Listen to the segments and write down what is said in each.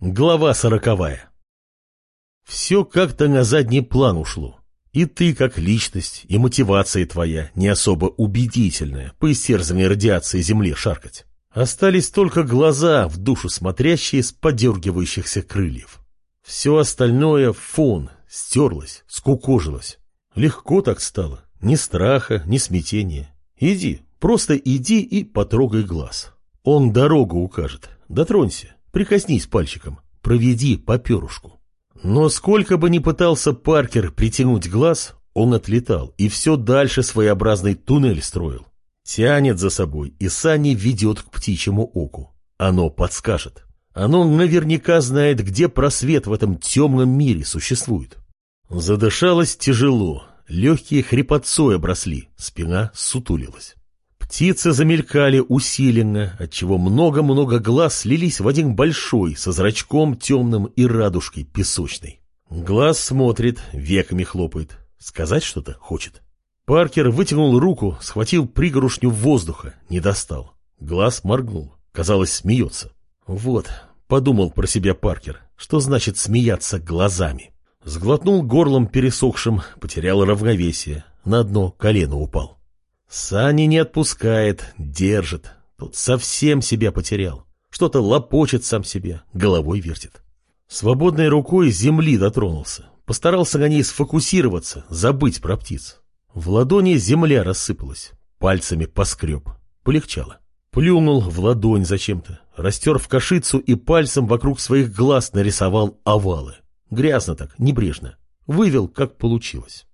Глава сороковая. Все как-то на задний план ушло. И ты как личность, и мотивация твоя не особо убедительная по истерзанной радиации земле шаркать. Остались только глаза, в душу смотрящие с подергивающихся крыльев. Все остальное — фон, стерлось, скукожилось. Легко так стало. Ни страха, ни смятения. Иди, просто иди и потрогай глаз. Он дорогу укажет. Дотронься. Прикоснись пальчиком, проведи по перышку. Но сколько бы ни пытался Паркер притянуть глаз, он отлетал и все дальше своеобразный туннель строил. Тянет за собой и сани ведет к птичьему оку. Оно подскажет. Оно наверняка знает, где просвет в этом темном мире существует. Задышалось тяжело, легкие хрипотцой обросли, спина сутулилась. Птицы замелькали усиленно, отчего много-много глаз слились в один большой, со зрачком темным и радужкой песочной. Глаз смотрит, веками хлопает. Сказать что-то хочет. Паркер вытянул руку, схватил пригорушню воздуха, не достал. Глаз моргнул. Казалось, смеется. Вот, подумал про себя Паркер, что значит смеяться глазами. Сглотнул горлом пересохшим, потерял равновесие, на одно колено упал. Сани не отпускает, держит. Тут совсем себя потерял. Что-то лопочет сам себе, головой вертит. Свободной рукой земли дотронулся. Постарался на ней сфокусироваться, забыть про птиц. В ладони земля рассыпалась. Пальцами поскреб. Полегчало. Плюнул в ладонь зачем-то. Растер в кашицу и пальцем вокруг своих глаз нарисовал овалы. Грязно так, небрежно. Вывел, как получилось.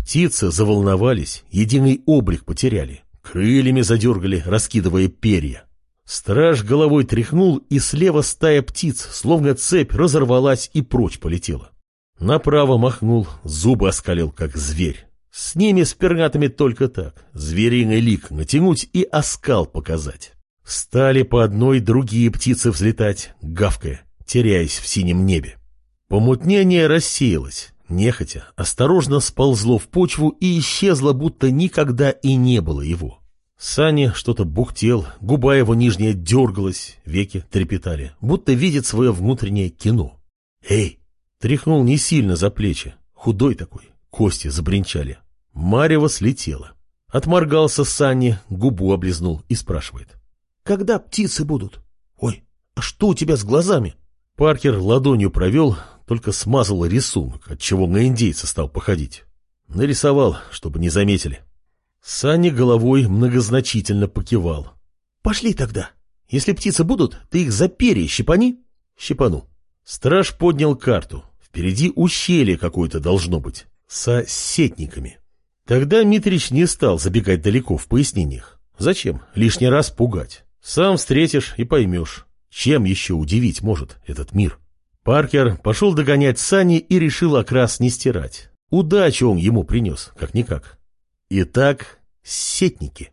Птицы заволновались, единый облик потеряли. Крыльями задергали, раскидывая перья. Страж головой тряхнул, и слева стая птиц, словно цепь, разорвалась и прочь полетела. Направо махнул, зубы оскалил, как зверь. С ними, с пернатами, только так. Звериный лик натянуть и оскал показать. Стали по одной другие птицы взлетать, гавкая, теряясь в синем небе. Помутнение рассеялось, Нехотя, осторожно сползло в почву и исчезло, будто никогда и не было его. Сани что-то бухтел, губа его нижняя дергалась, веки трепетали, будто видит свое внутреннее кино. «Эй!» Тряхнул не сильно за плечи, худой такой, кости забринчали. Марева слетела. Отморгался Санни, губу облизнул и спрашивает. «Когда птицы будут? Ой, а что у тебя с глазами?» Паркер ладонью провел, только смазал рисунок, отчего на индейца стал походить. Нарисовал, чтобы не заметили. Саня головой многозначительно покивал. «Пошли тогда. Если птицы будут, ты их за перья щипани». «Щипану». Страж поднял карту. Впереди ущелье какое-то должно быть. Со сетниками. Тогда Митрич не стал забегать далеко в пояснениях. Зачем лишний раз пугать? Сам встретишь и поймешь, чем еще удивить может этот мир. Паркер пошел догонять сани и решил окрас не стирать. Удачу он ему принес, как-никак. Итак, сетники.